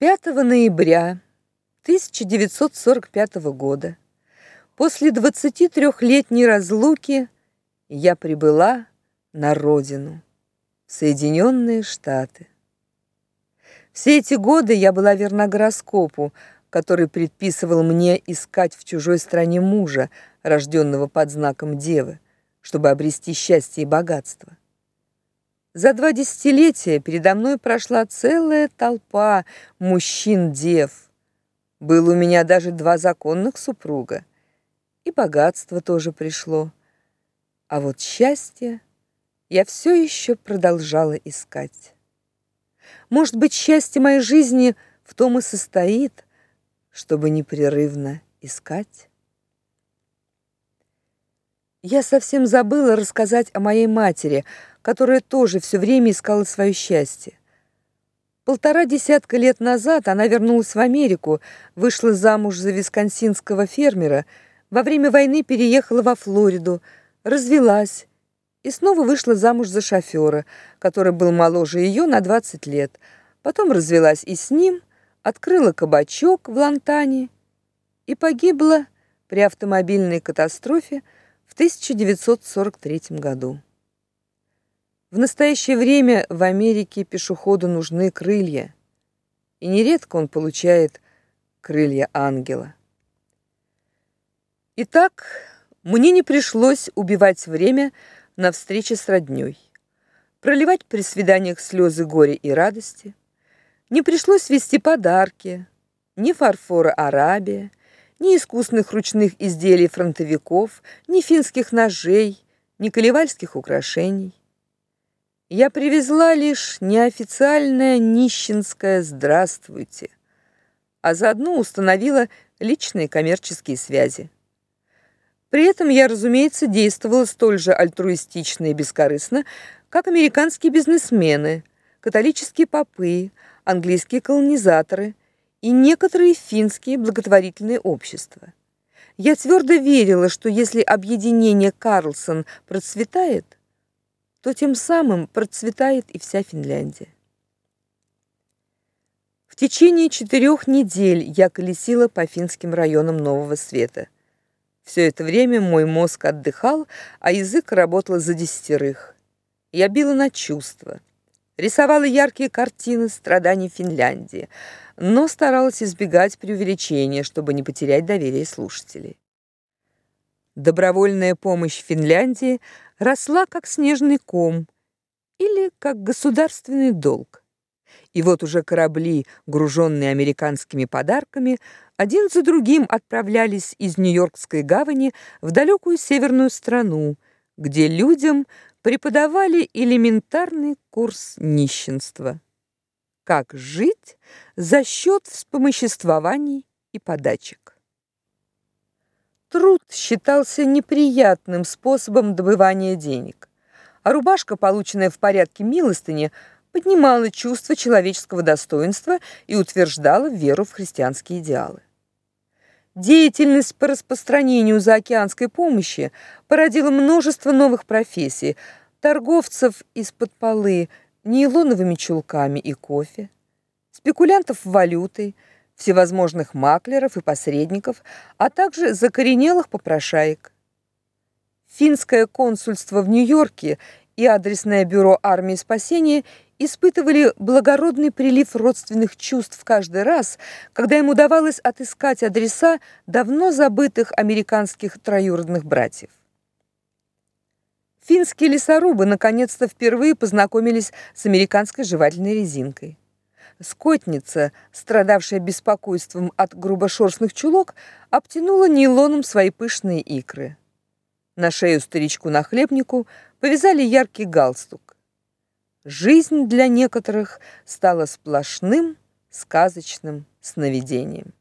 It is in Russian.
5 ноября 1945 года, после 23-летней разлуки, я прибыла на родину, в Соединенные Штаты. Все эти годы я была верна гороскопу, который предписывал мне искать в чужой стране мужа, рожденного под знаком Девы, чтобы обрести счастье и богатство. За два десятилетия передо мной прошла целая толпа мужчин-дев. Было у меня даже два законных супруга. И богатство тоже пришло. А вот счастье я все еще продолжала искать. Может быть, счастье моей жизни в том и состоит, чтобы непрерывно искать. Я совсем забыла рассказать о моей матери, которая тоже все время искала свое счастье. Полтора десятка лет назад она вернулась в Америку, вышла замуж за висконсинского фермера, во время войны переехала во Флориду, развелась и снова вышла замуж за шофера, который был моложе ее на 20 лет. Потом развелась и с ним, открыла кабачок в Лантане и погибла при автомобильной катастрофе в 1943 году. В настоящее время в Америке пешеходу нужны крылья, и нередко он получает крылья ангела. Итак, мне не пришлось убивать время на встрече с роднёй, проливать при свиданиях слезы горя и радости, не пришлось вести подарки, ни фарфора Арабия, ни искусных ручных изделий фронтовиков, ни финских ножей, ни колевальских украшений. Я привезла лишь неофициальное нищенское «здравствуйте», а заодно установила личные коммерческие связи. При этом я, разумеется, действовала столь же альтруистично и бескорыстно, как американские бизнесмены, католические попы, английские колонизаторы – и некоторые финские благотворительные общества. Я твердо верила, что если объединение Карлсон процветает, то тем самым процветает и вся Финляндия. В течение четырех недель я колесила по финским районам Нового Света. Все это время мой мозг отдыхал, а язык работал за десятерых. Я била на чувства рисовала яркие картины страданий Финляндии, но старалась избегать преувеличения, чтобы не потерять доверие слушателей. Добровольная помощь Финляндии росла как снежный ком или как государственный долг. И вот уже корабли, груженные американскими подарками, один за другим отправлялись из Нью-Йоркской гавани в далекую северную страну, где людям преподавали элементарный курс нищенства. Как жить за счет вспомоществований и подачек. Труд считался неприятным способом добывания денег, а рубашка, полученная в порядке милостыни, поднимала чувство человеческого достоинства и утверждала веру в христианские идеалы. Деятельность по распространению заокеанской помощи породила множество новых профессий: торговцев из-под полы нейлоновыми чулками и кофе, спекулянтов валютой, всевозможных маклеров и посредников, а также закоренелых попрошаек. Финское консульство в Нью-Йорке и адресное бюро армии спасения испытывали благородный прилив родственных чувств каждый раз, когда им удавалось отыскать адреса давно забытых американских троюродных братьев. Финские лесорубы наконец-то впервые познакомились с американской жевательной резинкой. Скотница, страдавшая беспокойством от грубошерстных чулок, обтянула нейлоном свои пышные икры. На шею старичку-нахлебнику повязали яркий галстук. Жизнь для некоторых стала сплошным сказочным сновидением.